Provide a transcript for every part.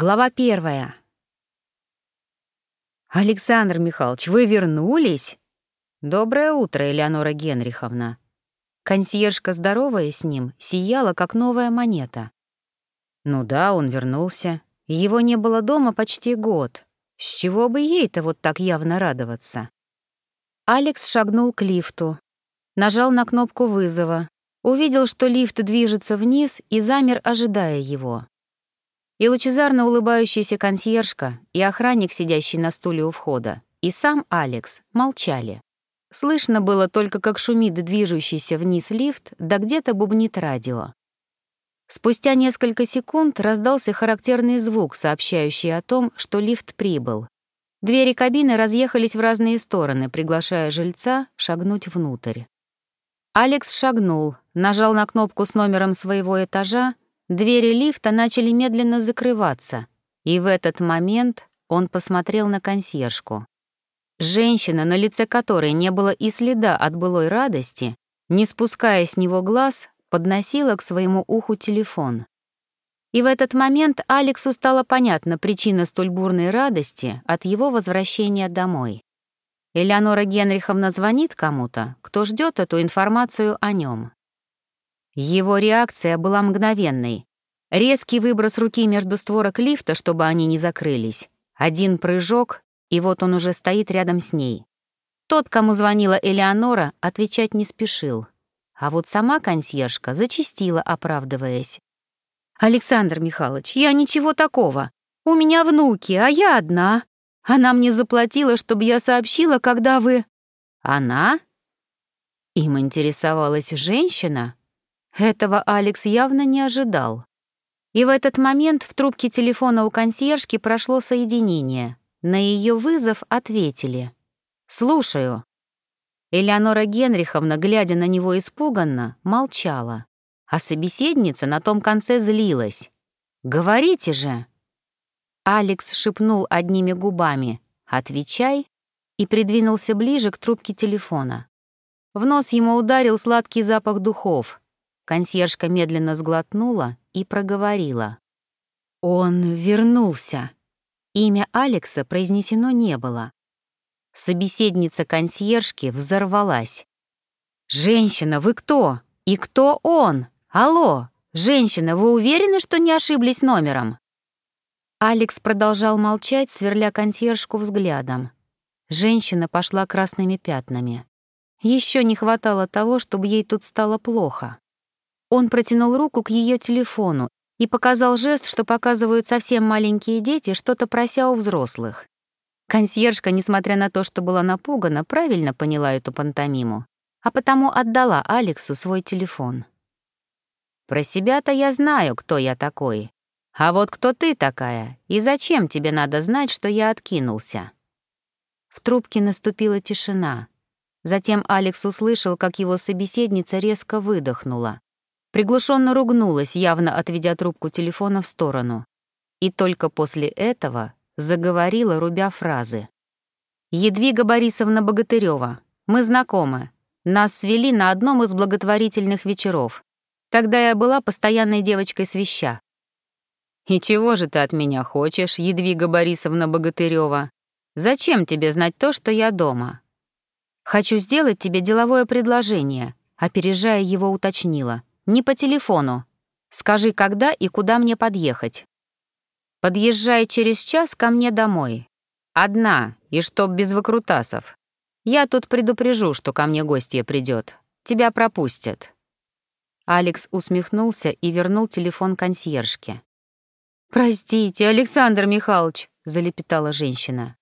Глава первая. «Александр Михайлович, вы вернулись?» «Доброе утро, Элеонора Генриховна». Консьержка, здоровая с ним, сияла, как новая монета. Ну да, он вернулся. Его не было дома почти год. С чего бы ей-то вот так явно радоваться? Алекс шагнул к лифту, нажал на кнопку вызова, увидел, что лифт движется вниз и замер, ожидая его. И лучезарно улыбающаяся консьержка, и охранник, сидящий на стуле у входа, и сам Алекс молчали. Слышно было только, как шумит движущийся вниз лифт, да где-то бубнит радио. Спустя несколько секунд раздался характерный звук, сообщающий о том, что лифт прибыл. Двери кабины разъехались в разные стороны, приглашая жильца шагнуть внутрь. Алекс шагнул, нажал на кнопку с номером своего этажа, Двери лифта начали медленно закрываться, и в этот момент он посмотрел на консьержку. Женщина, на лице которой не было и следа от былой радости, не спуская с него глаз, подносила к своему уху телефон. И в этот момент Алексу стала понятна причина столь бурной радости от его возвращения домой. Элеонора Генриховна звонит кому-то, кто ждет эту информацию о нем. Его реакция была мгновенной. Резкий выброс руки между створок лифта, чтобы они не закрылись. Один прыжок, и вот он уже стоит рядом с ней. Тот, кому звонила Элеонора, отвечать не спешил. А вот сама консьержка зачастила, оправдываясь. «Александр Михайлович, я ничего такого. У меня внуки, а я одна. Она мне заплатила, чтобы я сообщила, когда вы...» «Она?» Им интересовалась женщина? Этого Алекс явно не ожидал. И в этот момент в трубке телефона у консьержки прошло соединение. На ее вызов ответили. «Слушаю». Элеонора Генриховна, глядя на него испуганно, молчала, а собеседница на том конце злилась. «Говорите же!» Алекс шепнул одними губами «Отвечай» и придвинулся ближе к трубке телефона. В нос ему ударил сладкий запах духов, Консьержка медленно сглотнула и проговорила. «Он вернулся». Имя Алекса произнесено не было. Собеседница консьержки взорвалась. «Женщина, вы кто? И кто он? Алло, женщина, вы уверены, что не ошиблись номером?» Алекс продолжал молчать, сверля консьержку взглядом. Женщина пошла красными пятнами. Еще не хватало того, чтобы ей тут стало плохо. Он протянул руку к ее телефону и показал жест, что показывают совсем маленькие дети, что-то прося у взрослых. Консьержка, несмотря на то, что была напугана, правильно поняла эту пантомиму, а потому отдала Алексу свой телефон. «Про себя-то я знаю, кто я такой. А вот кто ты такая, и зачем тебе надо знать, что я откинулся?» В трубке наступила тишина. Затем Алекс услышал, как его собеседница резко выдохнула. Приглушенно ругнулась, явно отведя трубку телефона в сторону. И только после этого заговорила, рубя фразы. «Едвига Борисовна Богатырева, мы знакомы. Нас свели на одном из благотворительных вечеров. Тогда я была постоянной девочкой свища. «И чего же ты от меня хочешь, Едвига Борисовна Богатырева? Зачем тебе знать то, что я дома?» «Хочу сделать тебе деловое предложение», опережая его, уточнила. Не по телефону. Скажи, когда и куда мне подъехать. Подъезжай через час ко мне домой. Одна, и чтоб без выкрутасов. Я тут предупрежу, что ко мне гостья придет. Тебя пропустят». Алекс усмехнулся и вернул телефон консьержке. «Простите, Александр Михайлович», — залепетала женщина.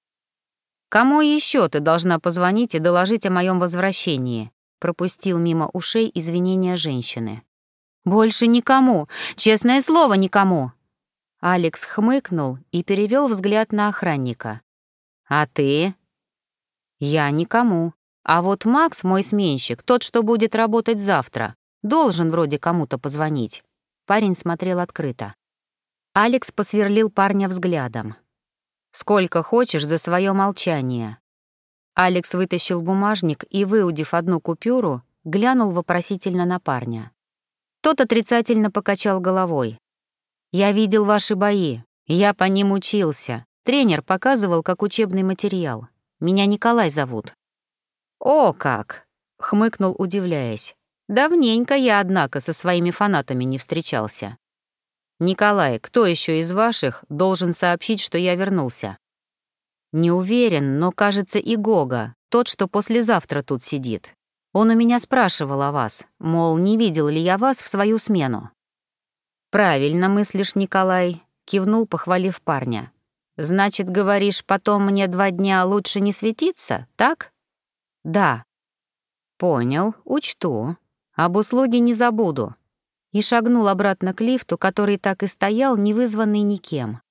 «Кому еще ты должна позвонить и доложить о моем возвращении?» пропустил мимо ушей извинения женщины. «Больше никому! Честное слово, никому!» Алекс хмыкнул и перевел взгляд на охранника. «А ты?» «Я никому. А вот Макс, мой сменщик, тот, что будет работать завтра, должен вроде кому-то позвонить». Парень смотрел открыто. Алекс посверлил парня взглядом. «Сколько хочешь за свое молчание». Алекс вытащил бумажник и, выудив одну купюру, глянул вопросительно на парня. Тот отрицательно покачал головой. «Я видел ваши бои. Я по ним учился. Тренер показывал как учебный материал. Меня Николай зовут. О, как! хмыкнул, удивляясь. Давненько я, однако, со своими фанатами не встречался. Николай, кто еще из ваших должен сообщить, что я вернулся? Не уверен, но, кажется, и Гога, тот, что послезавтра тут сидит. Он у меня спрашивал о вас, мол, не видел ли я вас в свою смену. «Правильно мыслишь, Николай», — кивнул, похвалив парня. «Значит, говоришь, потом мне два дня лучше не светиться, так?» «Да». «Понял, учту. Об услуге не забуду». И шагнул обратно к лифту, который так и стоял, не вызванный никем.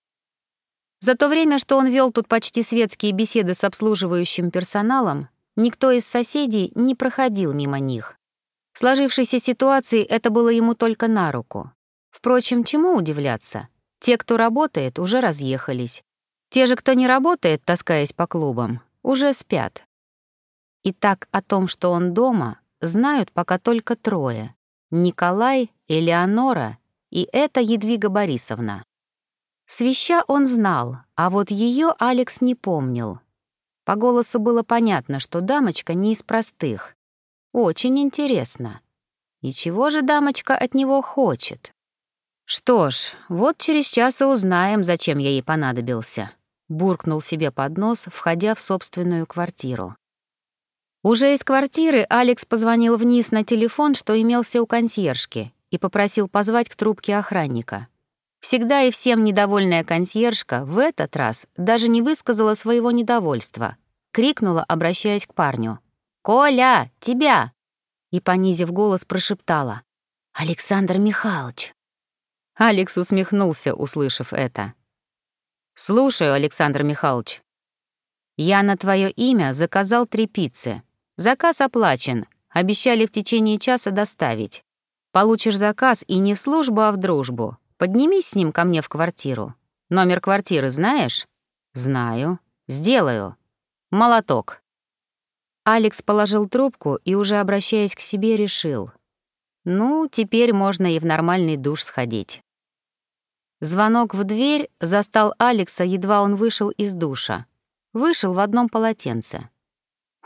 За то время, что он вел тут почти светские беседы с обслуживающим персоналом, никто из соседей не проходил мимо них. В сложившейся ситуации это было ему только на руку. Впрочем, чему удивляться? Те, кто работает, уже разъехались. Те же, кто не работает, таскаясь по клубам, уже спят. И так о том, что он дома, знают пока только трое — Николай, Элеонора и эта Едвига Борисовна. Свища он знал, а вот ее Алекс не помнил. По голосу было понятно, что дамочка не из простых. Очень интересно. И чего же дамочка от него хочет? Что ж, вот через час и узнаем, зачем я ей понадобился. Буркнул себе под нос, входя в собственную квартиру. Уже из квартиры Алекс позвонил вниз на телефон, что имелся у консьержки, и попросил позвать к трубке охранника. Всегда и всем недовольная консьержка в этот раз даже не высказала своего недовольства. Крикнула, обращаясь к парню. «Коля, тебя!» И, понизив голос, прошептала. «Александр Михайлович!» Алекс усмехнулся, услышав это. «Слушаю, Александр Михайлович. Я на твое имя заказал три пиццы. Заказ оплачен, обещали в течение часа доставить. Получишь заказ и не в службу, а в дружбу. Поднимись с ним ко мне в квартиру. Номер квартиры знаешь? Знаю. Сделаю. Молоток. Алекс положил трубку и, уже обращаясь к себе, решил. Ну, теперь можно и в нормальный душ сходить. Звонок в дверь застал Алекса, едва он вышел из душа. Вышел в одном полотенце.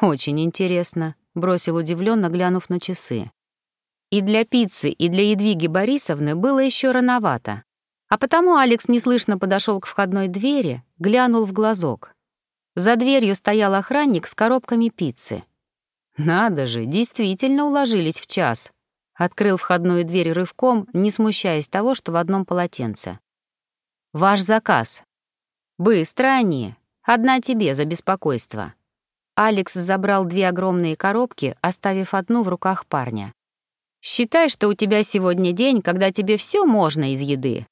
«Очень интересно», — бросил удивленно, глянув на часы. И для пиццы, и для Едвиги Борисовны было еще рановато. А потому Алекс неслышно подошел к входной двери, глянул в глазок. За дверью стоял охранник с коробками пиццы. Надо же, действительно уложились в час. Открыл входную дверь рывком, не смущаясь того, что в одном полотенце. «Ваш заказ». «Быстро они. Одна тебе за беспокойство». Алекс забрал две огромные коробки, оставив одну в руках парня. Считай, что у тебя сегодня день, когда тебе все можно из еды».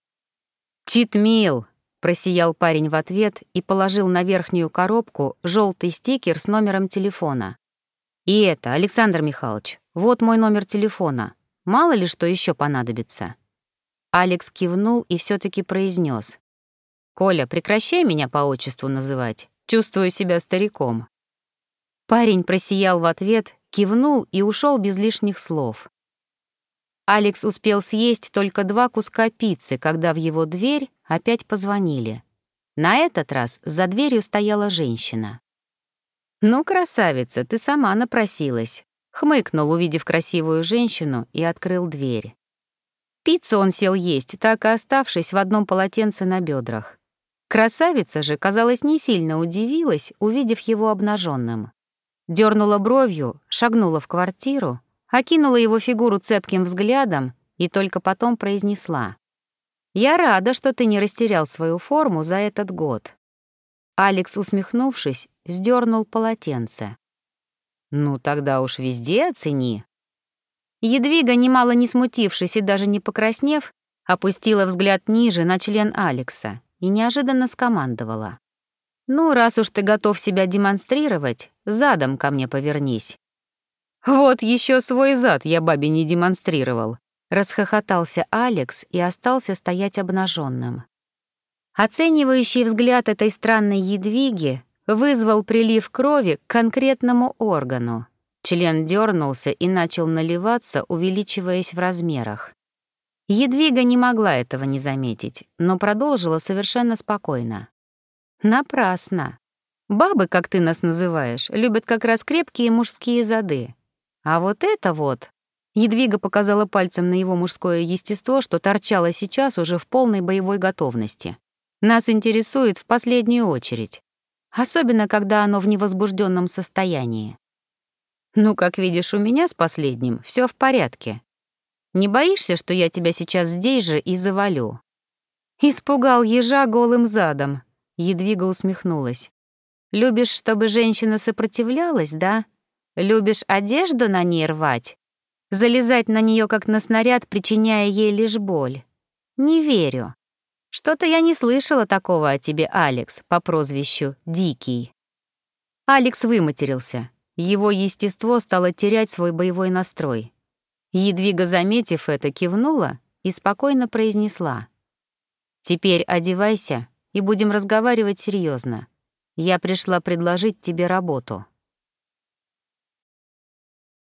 «Читмил!» — просиял парень в ответ и положил на верхнюю коробку желтый стикер с номером телефона. «И это, Александр Михайлович, вот мой номер телефона. Мало ли что еще понадобится». Алекс кивнул и все таки произнес: «Коля, прекращай меня по отчеству называть. Чувствую себя стариком». Парень просиял в ответ, кивнул и ушел без лишних слов. Алекс успел съесть только два куска пиццы, когда в его дверь опять позвонили. На этот раз за дверью стояла женщина. «Ну, красавица, ты сама напросилась», — хмыкнул, увидев красивую женщину, и открыл дверь. Пиццу он сел есть, так и оставшись в одном полотенце на бедрах. Красавица же, казалось, не сильно удивилась, увидев его обнаженным. Дернула бровью, шагнула в квартиру, окинула его фигуру цепким взглядом и только потом произнесла. «Я рада, что ты не растерял свою форму за этот год». Алекс, усмехнувшись, сдернул полотенце. «Ну, тогда уж везде оцени». Едвига, немало не смутившись и даже не покраснев, опустила взгляд ниже на член Алекса и неожиданно скомандовала. «Ну, раз уж ты готов себя демонстрировать, задом ко мне повернись». «Вот еще свой зад я бабе не демонстрировал», — расхохотался Алекс и остался стоять обнаженным. Оценивающий взгляд этой странной едвиги вызвал прилив крови к конкретному органу. Член дернулся и начал наливаться, увеличиваясь в размерах. Едвига не могла этого не заметить, но продолжила совершенно спокойно. «Напрасно. Бабы, как ты нас называешь, любят как раз крепкие мужские зады. А вот это вот...» Едвига показала пальцем на его мужское естество, что торчало сейчас уже в полной боевой готовности. «Нас интересует в последнюю очередь. Особенно, когда оно в невозбужденном состоянии. Ну, как видишь, у меня с последним все в порядке. Не боишься, что я тебя сейчас здесь же и завалю?» Испугал ежа голым задом. Едвига усмехнулась. «Любишь, чтобы женщина сопротивлялась, да? Любишь одежду на ней рвать? Залезать на нее как на снаряд, причиняя ей лишь боль? Не верю. Что-то я не слышала такого о тебе, Алекс, по прозвищу Дикий». Алекс выматерился. Его естество стало терять свой боевой настрой. Едвига, заметив это, кивнула и спокойно произнесла. «Теперь одевайся и будем разговаривать серьезно. Я пришла предложить тебе работу».